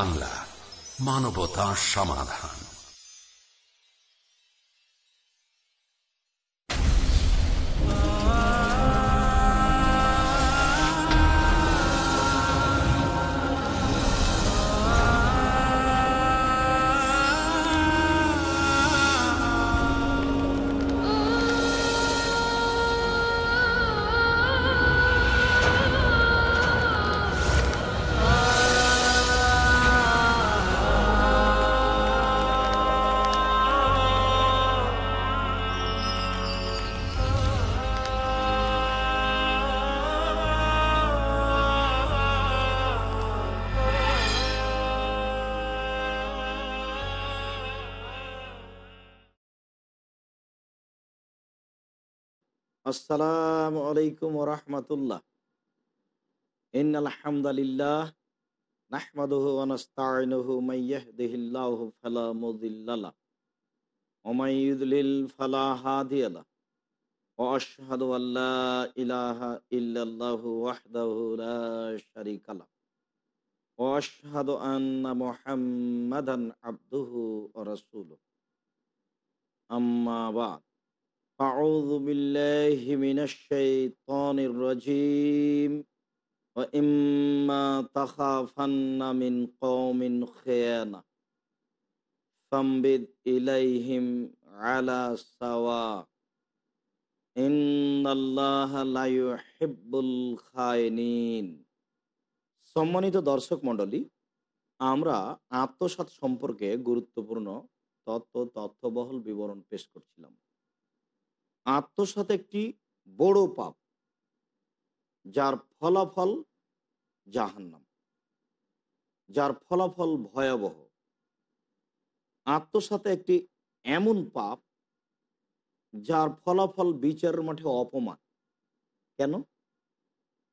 বাংলা মানবতা সমাধান। আসসালামু আলাইকুম রহমতুল্লাহ। ইন আলহামদুলিল্লাহ নাহমাদুহু ওয়া নাস্তাঈনুহু মান ইয়াহদিহিল্লাহু ফালা মুদিল্লা লাহ ওয়া মান ইউদ্লিল ফালা হাদিয়া লাহ ওয়া আশহাদু আল লা ইলাহা ইল্লাল্লাহু ওয়াহদাহু লা শারীকা লাহ ওয়া আশহাদু আন্না মুহাম্মাদান আবদুহু ওয়া রাসূলুহু। আম্মা বা'দ। أعوذ بالله من الشيطان الرجيم وإما تخافن من قوم خيانة فانبذ إليهم على سواء إن الله لا يحب الخائنين সম্মানিত দর্শক মণ্ডলী আমরা আত্মসাত সম্পর্কে গুরুত্বপূর্ণ তত্ত্ব তথ্যবহল বিবরণ পেশ করছিলাম আত্মসাত একটি বড় পাপ, যার ফলাফল জাহান্নাম, যার ফলাফল ভয়াবহ। আত্মসাতে একটি এমন পাপ, যার ফলাফল বিচারের মাঠে অপমান। কেন?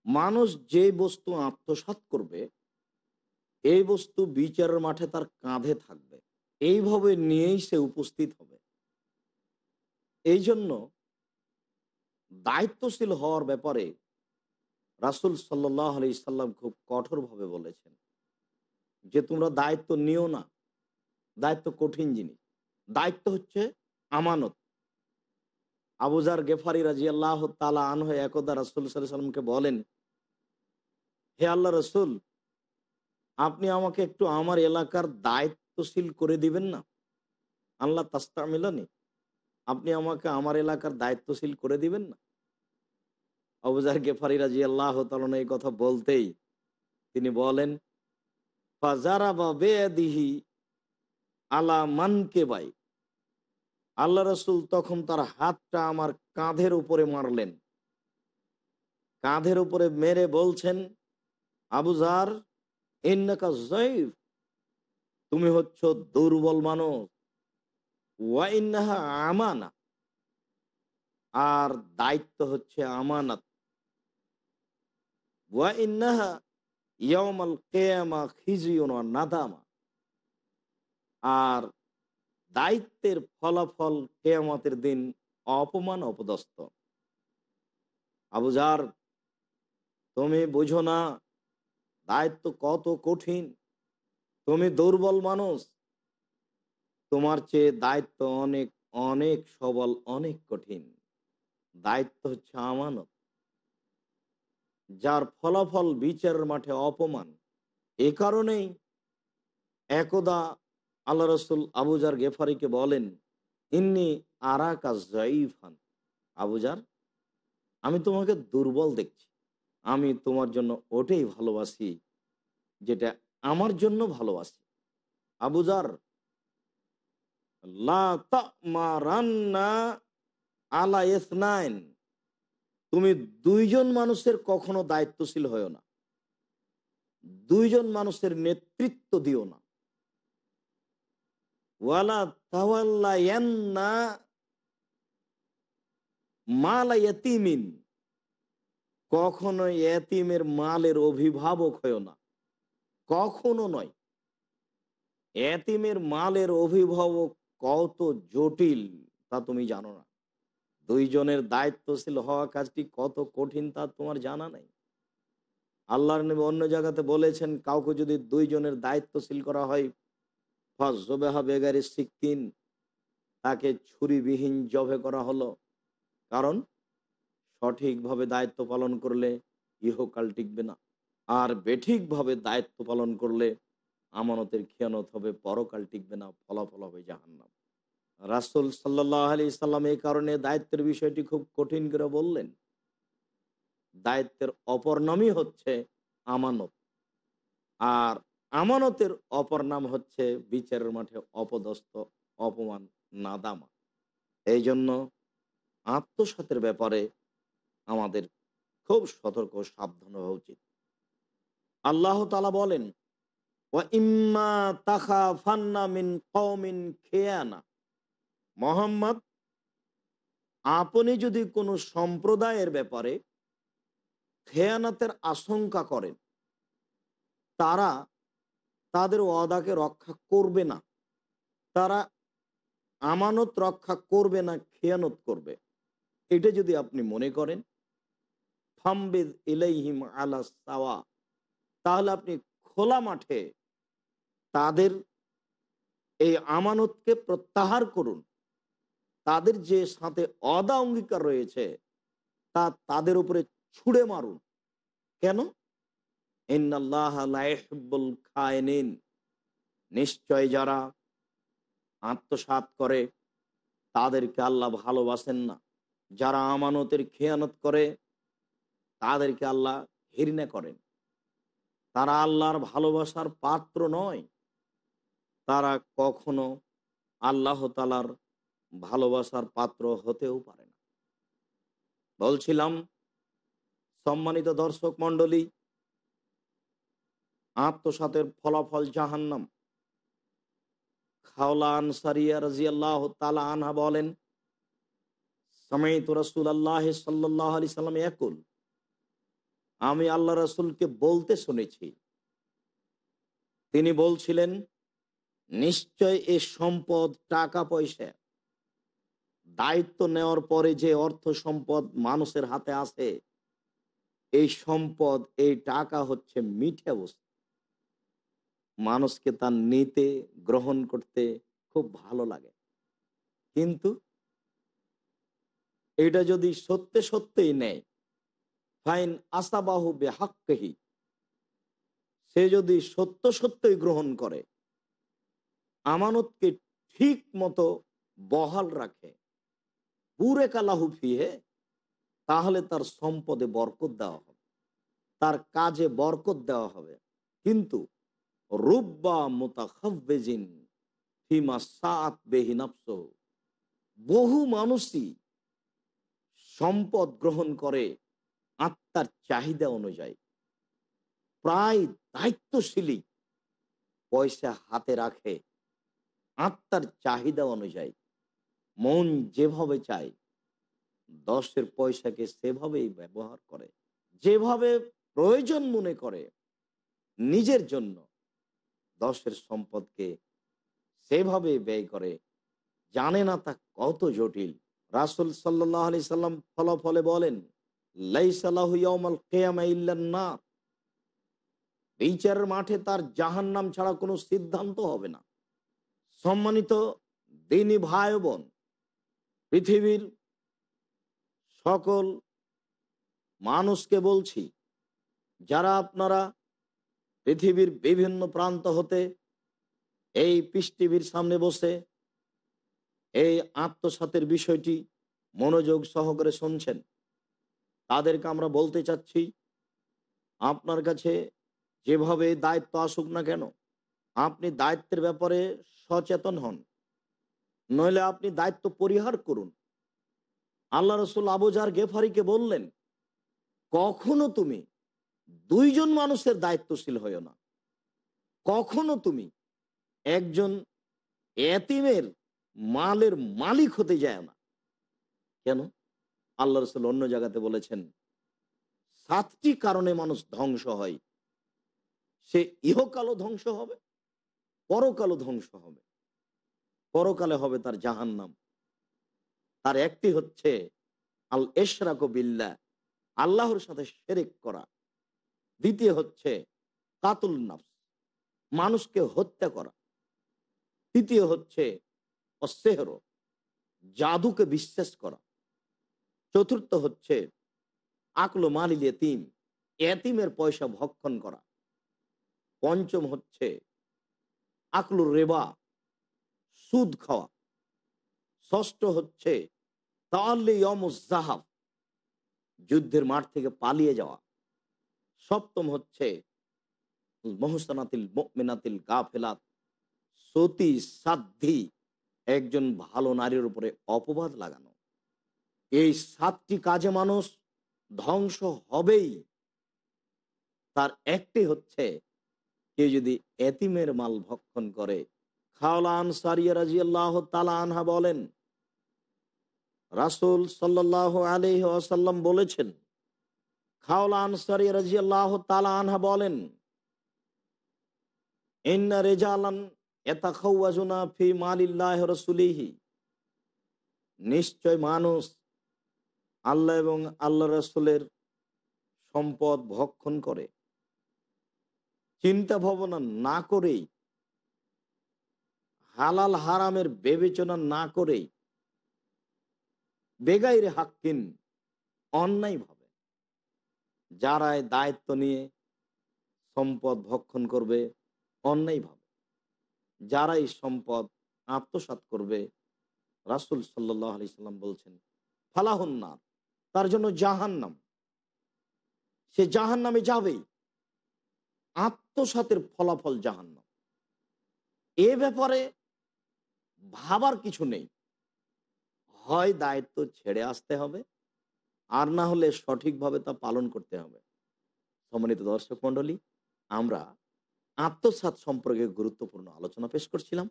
মানুষ যে বস্তু আত্মসাত করবে, এই বস্তু বিচারের মাঠে তার কাঁধে থাকবে। এইভাবে নিয়েই সে উপস্থিত হবে। এই জন্য দায়িত্বশীল হওয়ার ব্যাপারে রাসুল সাল্লাহ আলি সাল্লাম খুব কঠোরভাবে বলেছেন যে তোমরা দায়িত্ব নিও না। দায়িত্ব কঠিন জিনিস। দায়িত্ব হচ্ছে আমানত। আবুজার গেফারি রাজি আল্লাহ তালা আনহ একদা রাসুল সাল্লামকে বলেন, হে আল্লাহ রসুল, আপনি আমাকে একটু আমার এলাকার দায়িত্বশীল করে দিবেন না? আল্লাহ তাস্তা মিলানি আপনি আমাকে আমার এলাকার দায়িত্বশীল করে দিবেন না? আবুজার গেফারি রাজি আল্লাহ এই কথা বলতেই তিনি বলেন, ফাজারা বা বেদিহি আলা মানকে বাই? আল্লাহ রসুল তখন তার হাতটা আমার কাঁধের উপরে মারলেন। কাঁধের উপরে মেরে বলছেন আবুজার ইন্নাকা জয়ীফ তুমি হচ্ছ দুর্বল মানুষ। ওয়াইনাহা আমানা। আর দায়িত্ব হচ্ছে আমানত। নাদামা। আর দায়িত্বের ফলাফল কেয়ামতের দিন অপমান অপদস্থ। আবুজার তুমি বুঝো না, দায়িত্ব কত কঠিন। তুমি দুর্বল মানুষ। তোমার চেয়ে দায়িত্ব অনেক অনেক সবল, অনেক কঠিন। দায়িত্ব হচ্ছে আমানত। যার ফলাফল বিচারের মাঠে অপমান। এ কারণেই একদা আল্লাহ রসুল আবুজার গেফারিকে বলেন, ইন্নি জয়ীফান আবুজার আমি তোমাকে দুর্বল দেখছি। আমি তোমার জন্য ওটাই ভালোবাসি, যেটা আমার জন্য ভালোবাসি। আবুজার তুমি দুইজন মানুষের কখনো দায়িত্বশীল হয়েও না। দুইজন মানুষের নেতৃত্ব দিও না। কখনো এতিমের মালের অভিভাবক হয়েও না। কখনো নয়। এতিমের মালের অভিভাবক কত জটিল তা তুমি জানো না। দুইজনের দায়িত্বশীল হওয়া কাজটি কত কঠিন তা তোমার জানা নাই। আল্লাহর নবী অন্য জায়গাতে বলেছেন, কাউকে যদি দুইজনের দায়িত্বশীল করা হয় ফজবেহা বেগারি সিকিন তাকে ছুরিবিহীন জবে করা হলো। কারণ, সঠিকভাবে দায়িত্ব পালন করলে ইহকাল টিকবে না। আর বেঠিকভাবে দায়িত্ব পালন করলে আমানতের খেয়ানত হবে, পরকাল টিকবে না, ফলাফল হবে জাহান্নাম। রাসুল সাল্লাহ আলি সাল্লাম এই কারণে দায়িত্বের বিষয়টি খুব কঠিন করে বললেন, দায়িত্বের অপর নামই হচ্ছে আমানত। আর আমানতের অপর নাম হচ্ছে বিচারের মাঠে অপদস্থ, অপমান, নাদামা। এই জন্য আত্মসাতের ব্যাপারে আমাদের খুব সতর্ক সাবধান হওয়া উচিত। আল্লাহ তালা বলেন মোহাম্মদ, আপনি যদি কোনো সম্প্রদায়ের ব্যাপারে খেয়ানাতের আশঙ্কা করেন, তারা তাদের ওয়াদাকে রক্ষা করবে না। তারা আমানত রক্ষা করবে না, খেয়ানত করবে। এটা যদি আপনি মনে করেন, ফাম্বেদ ইলাইহিম আলা সাওয়া, তাহলে আপনি খোলা মাঠে তাদের এই আমানতকে প্রত্যাহার করুন। তাদের যে সাথে অদা অঙ্গীকার রয়েছে, তা তাদের উপরে ছুড়ে মারুন। কেন? নিশ্চয় যারা আত্মসাত করে, তাদেরকে আল্লাহ ভালোবাসেন না। যারা আমানতের খেয়ানত করে, তাদেরকে আল্লাহ ঘৃণা করেন। তারা আল্লাহর ভালোবাসার পাত্র নয়। তারা কখনো আল্লাহ তালার ভালোবাসার পাত্র হতেও পারে না। বলছিলাম, সম্মানিত দর্শক মন্ডলী আত্মসাতের ফলাফল জাহান্নাম। খাওলা আনসারিয়া রাজিয়াল্লাহ তালা আনহা বলেন সামাইত রসুল আল্লাহ সাল্লাহ আলি সাল্লাম একুল আমি আল্লাহ রসুলকে বলতে শুনেছি। তিনি বলছিলেন, নিশ্চয় এ সম্পদ টাকা পয়সা। দায়িত্ব নেওয়ার পরে যে অর্থ সম্পদ মানুষের হাতে আসে এই সম্পদ, এই টাকা হচ্ছে মিঠে বস্তু। মানুষকে তার নিতে, গ্রহণ করতে খুব ভালো লাগে। কিন্তু এটা যদি সত্যি সত্যিই নেয় ফাইন আসাবাহু বেহাক্কেহি। সে যদি সত্য সত্যই গ্রহণ করে, আমানতকে ঠিক মতো বহাল রাখে পুরে কালাহু ফিহে, তাহলে তার সম্পদে বরকত দেওয়া হবে, তার কাজে বরকত দেওয়া হবে। কিন্তু রুব্বা মোতাখাবেজিন ফিমা সাত বেহিনাপস বহু মানুষই সম্পদ গ্রহণ করে আত্মার চাহিদা অনুযায়ী। প্রায় দায়িত্বশীলী পয়সা হাতে রাখে। আত্মার চাহিদা অনুযায়ী মন যেভাবে চায়, দশের পয়সাকে সেভাবেই ব্যবহার করে। যেভাবে প্রয়োজন মনে করে, নিজের জন্য দশের সম্পদকে সেভাবে ব্যয় করে। জানে না তা কত জটিল। রাসুল সাল্লাহ আলি সাল্লাম ফলাফলে বলেন বিচারের মাঠে তার জাহান নাম ছাড়া কোনো সিদ্ধান্ত হবে না। সম্মানিত দিনী ভাই বোন, পৃথিবীর সকল মানুষকে বলছি, যারা আপনারা পৃথিবীর বিভিন্ন প্রান্ত হতে এই পৃষ্টিভীর সামনে বসে এই আত্মসাতের বিষয়টি মনোযোগ সহকারে শুনছেন তাদেরকে আমরা বলতে চাচ্ছি, আপনার কাছে যেভাবে দায়িত্ব আসুক না কেন, আপনি দায়িত্বের ব্যাপারে সচেতন হন। নইলে আপনি দায়িত্ব পরিহার করুন। আল্লাহ রসুল আবুজার গেফারিকে বললেন, কখনো তুমি দুইজন মানুষের দায়িত্বশীল হইও না। কখনো তুমি একজন এতিমের মালের মালিক হতে যায় না। কেন? আল্লাহ রসুল অন্য জায়গাতে বলেছেন, সাতটি কারণে মানুষ ধ্বংস হয়। সে ইহকালও ধ্বংস হবে, পরকালও ধ্বংস হবে। পরকালে হবে তার জাহান নাম তার একটি হচ্ছে আল এশরাক বিল্লা আল্লাহর সাথে সেরেক করা। দ্বিতীয় হচ্ছে কাতুল নাফস, মানুষকে হত্যা করা। তৃতীয় হচ্ছে অসেহর, জাদুকে বিশ্বাস করা। চতুর্থ হচ্ছে আকলো মালিল এতিম এতিমের পয়সা ভক্ষণ করা। পঞ্চম হচ্ছে আকলুর রেবা, সুদ খাওয়া। ষষ্ঠ হচ্ছে তাহলে জাহাব যুদ্ধের মাঠ থেকে পালিয়ে যাওয়া। সপ্তম হচ্ছে মহসানাতিল মিনাতিল গাফেলাত, সতী সাধ্যি, একজন ভালো নারীর উপরে অপবাদ লাগানো। এই সাতটি কাজে মানুষ ধ্বংস হবেই। তার একটি হচ্ছে, কেউ যদি এতিমের মাল ভক্ষণ করে, খাওলান সারিয়া রাজি আল্লাহ তালা আনহা বলেন, রাসুল সাল্লাহ আলহ আসাল্লাম বলেছেন, খাওলান সারিয়া রাজি আল্লাহ তালা আনহা বলেন রেজালান মালিল্লাহ নিশ্চয় মানুষ আল্লাহ এবং আল্লাহ রসুলের সম্পদ ভক্ষণ করে। চিন্তা ভাবনা না করেই, হালাল হারামের বিবেচনা না করেই বেগাইরে হাক্কিন অন্যায় ভাবে, যারাই দায়িত্ব নিয়ে সম্পদ ভক্ষণ করবে অন্যায় ভাবে। যারাই সম্পদ আত্মসাত করবে, রাসুল সাল্লাহ আলি সাল্লাম বলছেন ফালাহন্না তার জন্য জাহান্নাম। সে জাহান নামে যাবেই আত্মসাতের ফলাফল জাহান্ন এ ব্যাপারে ভাবার কিছু নেই। হয় দায়িত্ব ছেড়ে আসতে হবে, আর না হলে সঠিকভাবে তা পালন করতে হবে। সম্মানিত দর্শক মন্ডলী আমরা আত্মসাত সম্পর্কে গুরুত্বপূর্ণ আলোচনা পেশ করছিলাম।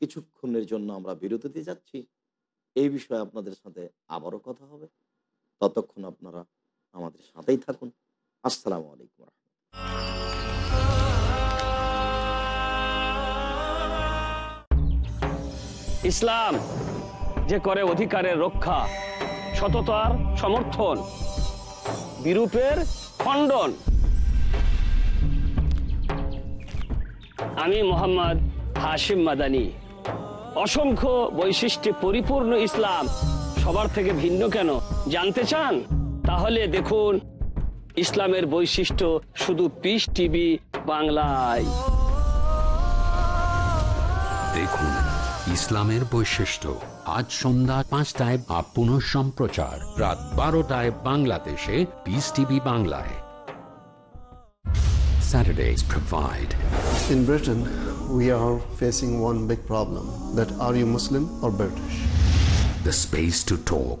কিছুক্ষণের জন্য আমরা বিরতিতে যাচ্ছি। এই বিষয়ে আপনাদের সাথে আবারও কথা হবে। ততক্ষণ আপনারা আমাদের সাথেই থাকুন। আসসালামু আলাইকুম ইসলাম যে করে অধিকারের রক্ষা, সততার সমর্থন, বিরূপের খণ্ডন। আমি মোহাম্মদ হাশিম মাদানি। অসংখ্য বৈশিষ্ট্যে পরিপূর্ণ ইসলাম সবার থেকে ভিন্ন কেন? জানতে চান তাহলে দেখুন ইসলামের বৈশিষ্ট্য শুধু পিস টিভি বাংলায় দেখুন ইসলামের বৈশিষ্ট্য আজ সন্ধ্যা পাঁচটায় বা পুনঃ সম্প্রচার রাত বারোটায় বাংলাদেশে পিস টিভি বাংলায় Saturdays provide. In Britain, we are facing one big problem that are you Muslim or British? The space to talk.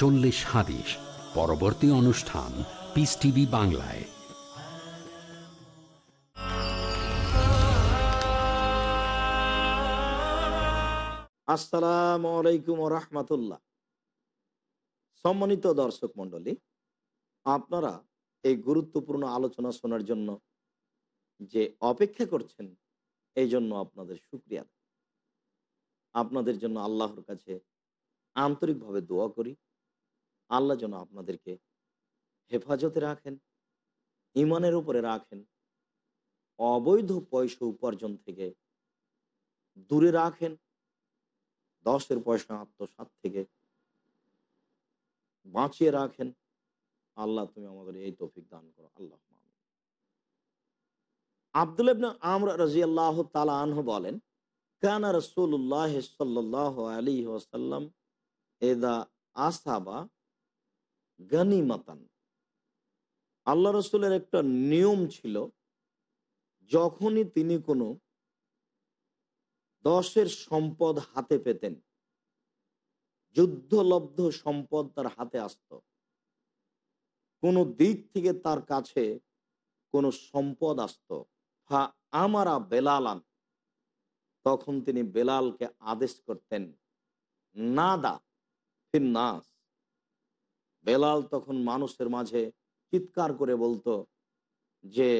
চল্লিশ হাদিস। পরবর্তী অনুষ্ঠান পিস টিভি বাংলায়। আসসালাম আলাইকুম রহমতুল্লাহ। সম্মানিত দর্শক মন্ডলী আপনারা এই গুরুত্বপূর্ণ আলোচনা শোনার জন্য যে অপেক্ষা করছেন, এই জন্য আপনাদের সুক্রিয়া আপনাদের জন্য আল্লাহর কাছে আন্তরিকভাবে দোয়া করি। আল্লাহ যেন আপনাদেরকে হেফাজতে রাখেন ইমানের উপরে রাখেন, অবৈধ পয়সা উপার্জন থেকে দূরে রাখেন, দশের পয়সা আত্মসাত থেকে বাঁচিয়ে রাখেন আল্লাহ তুমি আমাদের এই তৌফিক দান করো আল্লাহ। আব্দুল আমর রাজিয়াল্লাহ তালা আনহু বলেন, কানা রসুল্লাহ সাল্লাহ আলী ওসাল্লাম এদা আসাবা গানিমাতান। আল্লাহ রসুলের একটা নিয়ম ছিল, যখনই তিনি কোনো দশের সম্পদ হাতে পেতেন, যুদ্ধলব্ধ সম্পদ তার হাতে আসত। কোনো দিক থেকে তার কাছে কোনো সম্পদ আসত। হা আমারা বেলালান। তখন তিনি বেলালকে আদেশ করতেন না দা নাস বেলাল তখন মানুষের মাঝে চিৎকার করে বলতো যে,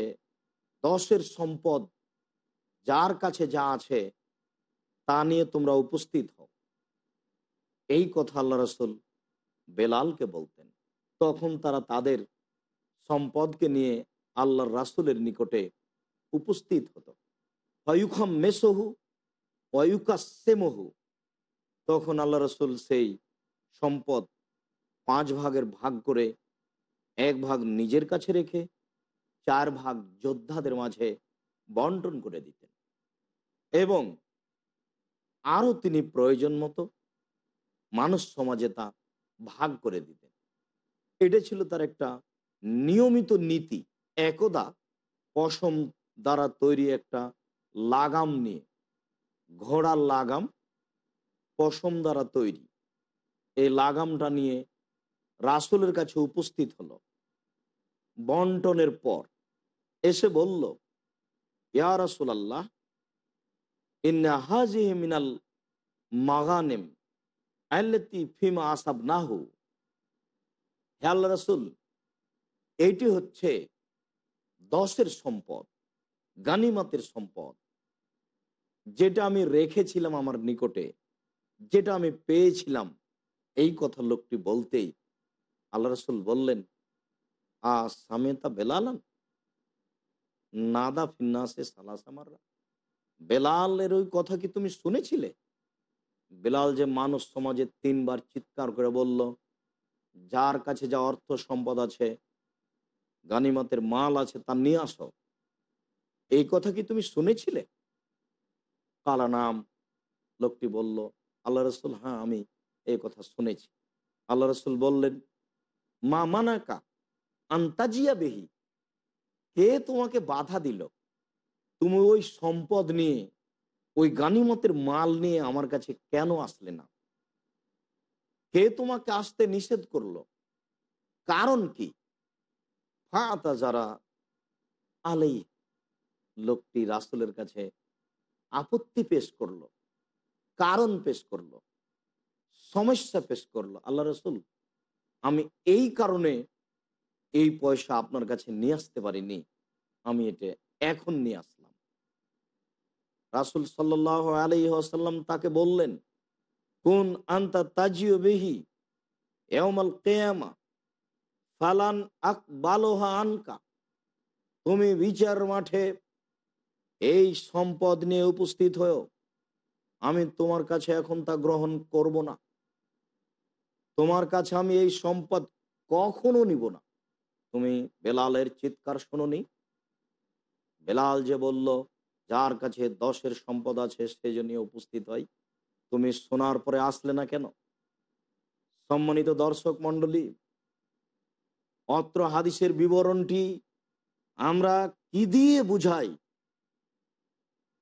দশের সম্পদ যার কাছে যা আছে, তা নিয়ে তোমরা উপস্থিত হও। এই কথা আল্লাহ রসুল বেলালকে বলতেন। তখন তারা তাদের সম্পদকে নিয়ে আল্লাহর রাসুলের নিকটে উপস্থিত হতো। অয়ুখম মেসহু অয়ুকাসেমহু তখন আল্লাহ রসুল সেই সম্পদ পাঁচ ভাগের ভাগ করে এক ভাগ নিজের কাছে রেখে চার ভাগ যোদ্ধাদের মাঝে বন্টন করে দিতেন। এবং আরও তিনি প্রয়োজন মতো মানুষ সমাজে তা ভাগ করে দিতেন। এটা ছিল তার একটা নিয়মিত নীতি, একদা পশম দ্বারা তৈরি একটা লাগাম নিয়ে, ঘোড়ার লাগাম পশম দ্বারা তৈরি। এই লাগামটা নিয়ে রাসুলের কাছে উপস্থিত হলো। বন্টনের পর এসে বলল, ইয়া রাসুল আল্লাহ ইন্নাহাজিহ মিনাল মাগানেম আল্লাতি ফিমা আসাব নাহু হে রাসুল, এইটি হচ্ছে দশের সম্পদ, গানিমাতের সম্পদ, যেটা আমি রেখেছিলাম আমার নিকটে, যেটা আমি পেয়েছিলাম। এই কথা লোকটি বলতেই আল্লাহ রসুল বললেন, আ সামেতা বেলালান? নাদা ফিন্নাসে সালাসামাররা বেলালের ওই কথা কি তুমি শুনেছিলে? বেলাল যে মানুষ সমাজে তিনবার চিৎকার করে বলল, যার কাছে যা অর্থ সম্পদ আছে, গানিমাতের মাল আছে, তা নিয়ে আসো। এই কথা কি তুমি শুনেছিলে? কালা নাম। লোকটি বলল, আল্লাহ রসুল হ্যাঁ আমি এই কথা শুনেছি। আল্লাহ রসুল বললেন মা মানাকা, আন্তাজিয়া বেহি। কে তোমাকে বাধা দিল? তুমি ওই সম্পদ নিয়ে, ওই গানিমতের মাল নিয়ে আমার কাছে কেন আসলে না? কে তোমাকে আসতে নিষেধ করল? কারণ কি? ফাতা যারা আলাই লোকটি রাসুলের কাছে আপত্তি পেশ করল, কারণ পেশ করল, সমস্যা পেশ করল, আল্লাহ রসুল আমি এই কারণে এই পয়সা আপনার কাছে নিয়ে আসতে পারিনি, আমি এটা এখন নিয়ে আসলাম। রাসুল সাল্লাহ আলি আসাল্লাম তাকে বললেন, কোন আন্তা তাজিও বেহি এমাল কেয়ামা, ফালান আক বালোহা আনকা। তুমি বিচার মাঠে এই সম্পদ নিয়ে উপস্থিত হয়েও, আমি তোমার কাছে এখন তা গ্রহণ করব না। তোমার কাছে আমি এই সম্পদ কখনো নিব না। তুমি বেলালের চিৎকার শোনি বেলাল যে বলল, যার কাছে দশের সম্পদ আছে, সে উপস্থিত হয়, তুমি শোনার পরে আসলে না কেন? সম্মানিত দর্শক মন্ডলী অত্র হাদিসের বিবরণটি আমরা কি দিয়ে বুঝাই?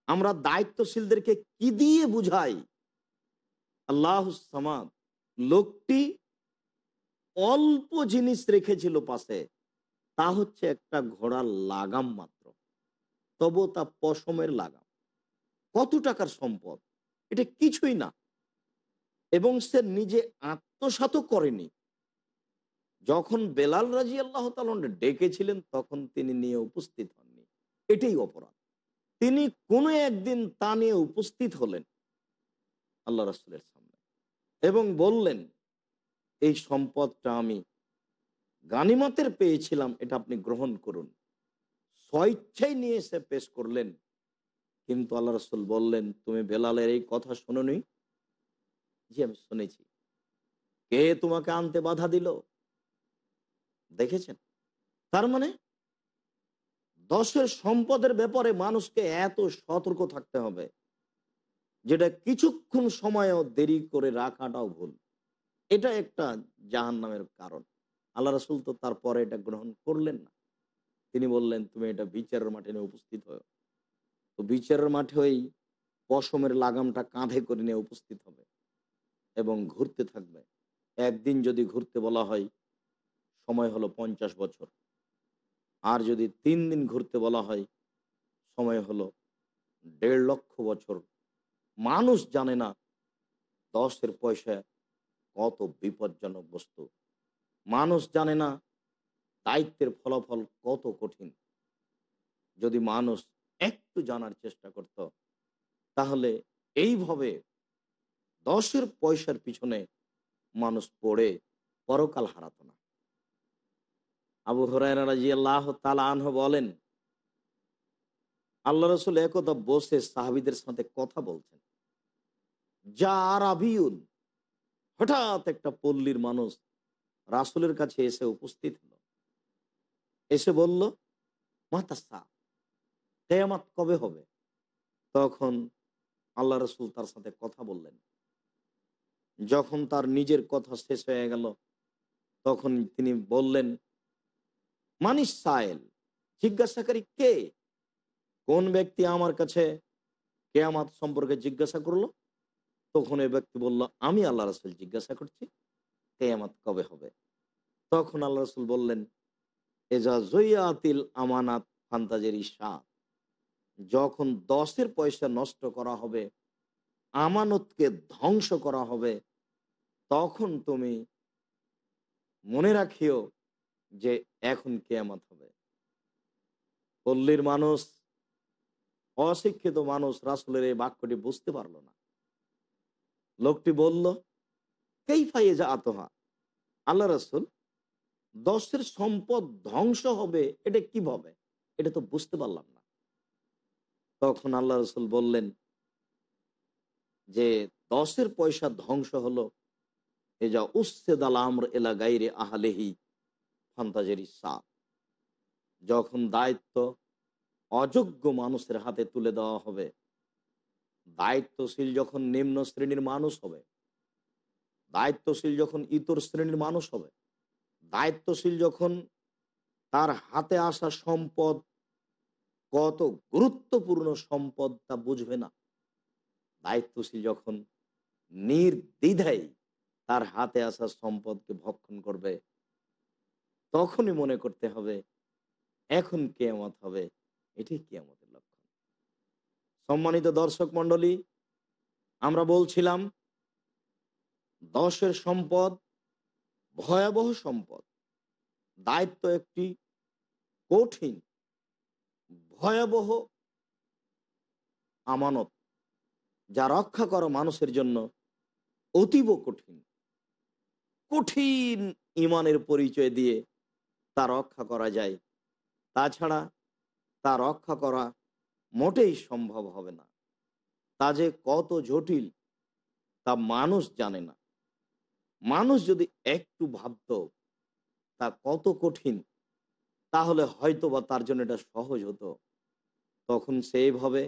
আমরা দায়িত্বশীলদেরকে কি দিয়ে বুঝাই? আল্লাহ সামাদ। লোকটি অল্প জিনিস রেখেছিল পাশে, তা হচ্ছে একটা ঘোড়ার লাগাম মাত্র। তবু তা পশমের লাগাম। কত টাকার সম্পদ? এটা কিছুই না। এবং সে নিজে আত্মসাত করেনি। যখন বেলাল রাজি আল্লাহ ডেকেছিলেন, তখন তিনি নিয়ে উপস্থিত হননি। এটাই অপরাধ। তিনি কোনো একদিন তা নিয়ে উপস্থিত হলেন। আল্লাহ রসুলের এবং বললেন, এই সম্পদটা আমি গানিমতের পেয়েছিলাম, এটা আপনি গ্রহণ করুন। স্বইচ্ছাই নিয়ে এসে পেশ করলেন। কিন্তু আল্লাহ রসুল বললেন, তুমি বেলালের এই কথা শোনি জি, আমি শুনেছি। কে তোমাকে আনতে বাধা দিল? দেখেছেন? তার মানে? দশের সম্পদের ব্যাপারে মানুষকে এত সতর্ক থাকতে হবে। যেটা কিছুক্ষণ সময়ও দেরি করে রাখাটাও ভুল। এটা একটা জাহান নামের কারণ। আল্লাহ রসুল তো তারপরে এটা গ্রহণ করলেন না। তিনি বললেন, তুমি এটা বিচারের মাঠে নিয়ে উপস্থিত হও। তো বিচারের মাঠে ওই পশমের লাগামটা কাঁধে করে নিয়ে উপস্থিত হবে এবং ঘুরতে থাকবে। একদিন যদি ঘুরতে বলা হয়, সময় হলো পঞ্চাশ বছর। আর যদি তিন দিন ঘুরতে বলা হয়, সময় হলো দেড় লক্ষ বছর। মানুষ জানে না দশের পয়সা কত বিপজ্জনক বস্তু। মানুষ জানে না দায়িত্বের ফলাফল কত কঠিন। যদি মানুষ একটু জানার চেষ্টা করত, তাহলে এইভাবে দশের পয়সার পিছনে মানুষ পড়ে পরকাল হারাত না। আবু হরাই আল্লাহ তালা আনহ বলেন, আল্লাহ রসুল একদা বসে সাহাবিদের সাথে কথা বলছেন। যা আরাবিউন হঠাৎ একটা পল্লীর মানুষ রাসুলের কাছে এসে উপস্থিত হলো। এসে বলল, মাতাসা, কেয়ামাত কবে হবে? তখন আল্লাহ রসুল তার সাথে কথা বললেন। যখন তার নিজের কথা শেষ হয়ে গেল, তখন তিনি বললেন, মানিস সায়েল জিজ্ঞাসাকারী কে? কোন ব্যক্তি আমার কাছে কেয়ামাত সম্পর্কে জিজ্ঞাসা করল? তখন ওই ব্যক্তি বলল, আমি আল্লাহ রসুল জিজ্ঞাসা করছি, কেয়ামাত কবে হবে? তখন আল্লাহ রসুল বললেন, এজা জয়াতিল আমানাত ফান্তাজের ঈশা যখন দশের পয়সা নষ্ট করা হবে, আমানতকে ধ্বংস করা হবে, তখন তুমি মনে রাখিও যে এখন কেয়ামত হবে। পল্লীর মানুষ, অশিক্ষিত মানুষ রাসুলের এই বাক্যটি বুঝতে পারল না। লোকটি বলল কেই ফাইয়ে যা আতহা? আল্লাহ রসুল, দশের সম্পদ ধ্বংস হবে, এটা কীভাবে এটা তো বুঝতে পারলাম না। তখন আল্লাহ রসুল বললেন, যে দশের পয়সা ধ্বংস হলো, এ যা উচ্ছেদ আলামর এলা গাইরে আহালেহি ফান্তাজের সাপ যখন দায়িত্ব অযোগ্য মানুষের হাতে তুলে দেওয়া হবে দায়িত্বশীল যখন নিম্ন শ্রেণির মানুষ হবে, দায়িত্বশীল যখন ইতর শ্রেণির মানুষ হবে, দায়িত্বশীল যখন তার হাতে আসা সম্পদ, কত গুরুত্বপূর্ণ সম্পদ তা বুঝবে না। দায়িত্বশীল যখন নির্দ্বিধায় তার হাতে আসা সম্পদকে ভক্ষণ করবে, তখনই মনে করতে হবে, এখন কেয়ামত হবে, এটাই কেয়ামতের লক্ষণ সম্মানিত দর্শক মন্ডলী আমরা বলছিলাম, দশের সম্পদ ভয়াবহ সম্পদ। দায়িত্ব একটি কঠিন, ভয়াবহ আমানত, যা রক্ষা করা মানুষের জন্য অতীব কঠিন। কঠিন ইমানের পরিচয় দিয়ে তা রক্ষা করা যায়। তাছাড়া তা রক্ষা করা মোটেই সম্ভব হবে না। তা যে কত জটিল, তা মানুষ জানে না। মানুষ যদি একটু ভাবত, তা কত কঠিন, তাহলে হয়তো বা তার জন্য এটা সহজ হতো। তখন সেইভাবে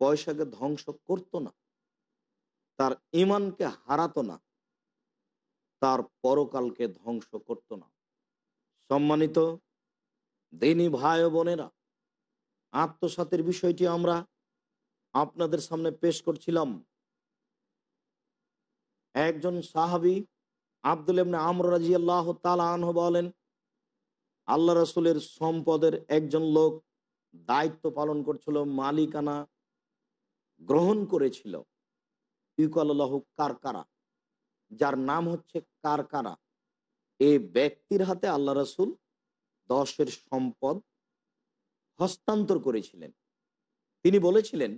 পয়সাকে ধ্বংস করতো না, তার ইমানকে হারাতো না, তার পরকালকে ধ্বংস করত না। সম্মানিত দিনী ভাই বোনেরা আত্মসাতের বিষয়টি আমরা আপনাদের সামনে পেশ করছিলাম। একজন সাহাবি আব্দুল এমনি আমর রাজি আল্লাহ তালাহ বলেন, আল্লাহ রসুলের সম্পদের একজন লোক দায়িত্ব পালন করছিল, মালিকানা গ্রহণ করেছিল। ইউকাল্লাহ কারকারা, যার নাম হচ্ছে কারকারা। এই ব্যক্তির হাতে আল্লাহ রসুল দশের সম্পদ হস্তান্তর করেছিলেন। তিনি বলেছিলেন,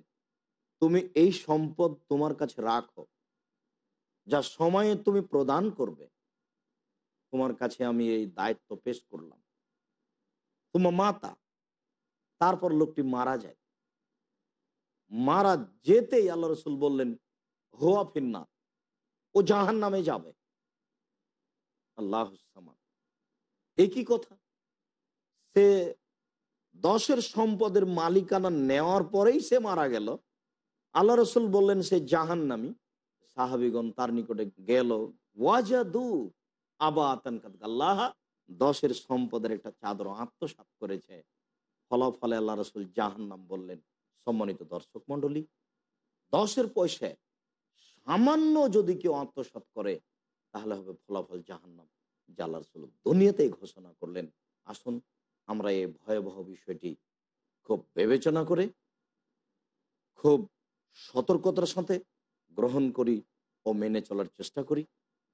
তুমি এই সম্পদ তোমার কাছে রাখো। যা সময়ে তুমি প্রদান করবে, তোমার কাছে আমি এই দায়িত্ব পেশ করলাম। তোমার মাতা, তারপর লোকটি মারা যায়। মারা যেতেই আল্লাহ রসুল বললেন, হোয়া ফিন্না ও জাহান নামে যাবে। আল্লাহ একই কথা, সে দশের সম্পদের মালিকানা নেওয়ার পরেই সে মারা গেল। আল্লাহ রসুল বললেন, সে জাহান নামি সাহাবিগণ তার নিকটে গেল। ওয়াজাদু আবা আতানকাত আল্লাহ দশের সম্পদের একটা চাদর আত্মসাত করেছে। ফলাফলে আল্লাহ রসুল জাহান্নাম বললেন, সম্মানিত দর্শক মন্ডলী দশের পয়সায় সামান্য যদি কেউ আত্মসাত করে, তাহলে হবে ফলাফল জাহান্নাম। আল্লাহ রসুল দুনিয়াতেই ঘোষণা করলেন। আসুন আমরা এই ভয়াবহ বিষয়টি খুব বিবেচনা করে, খুব সতর্কতার সাথে গ্রহণ করি ও মেনে চলার চেষ্টা করি।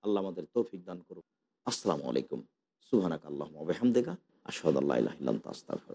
আল্লাহ আমাদের তৌফিক দান করুক। আসসালামু আলাইকুম। সুহানাক আল্লাহ আবহামদেগা আসাদ আল্লাহ ইলাম তাস্তাফর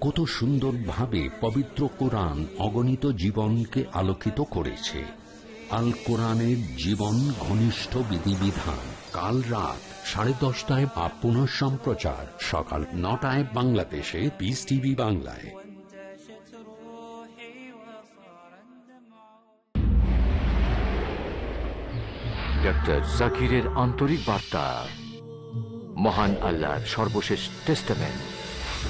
কত সুন্দরভাবে পবিত্র কোরআন অগণিত জীবনকে আলোকিত করেছে। আল কোরআনের জীবন ঘনিষ্ঠ বিধিবিধান। কাল রাত সাড়ে দশটায় বা পুনঃ সম্প্রচার। সকাল নটায় বাংলাদেশে পিস টিভি বাংলায়। ডক্টর জাকিরের আন্তরিক বার্তা। মহান আল্লাহর সর্বশেষ টেস্টামেন্ট।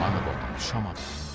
মানবতার সমাধান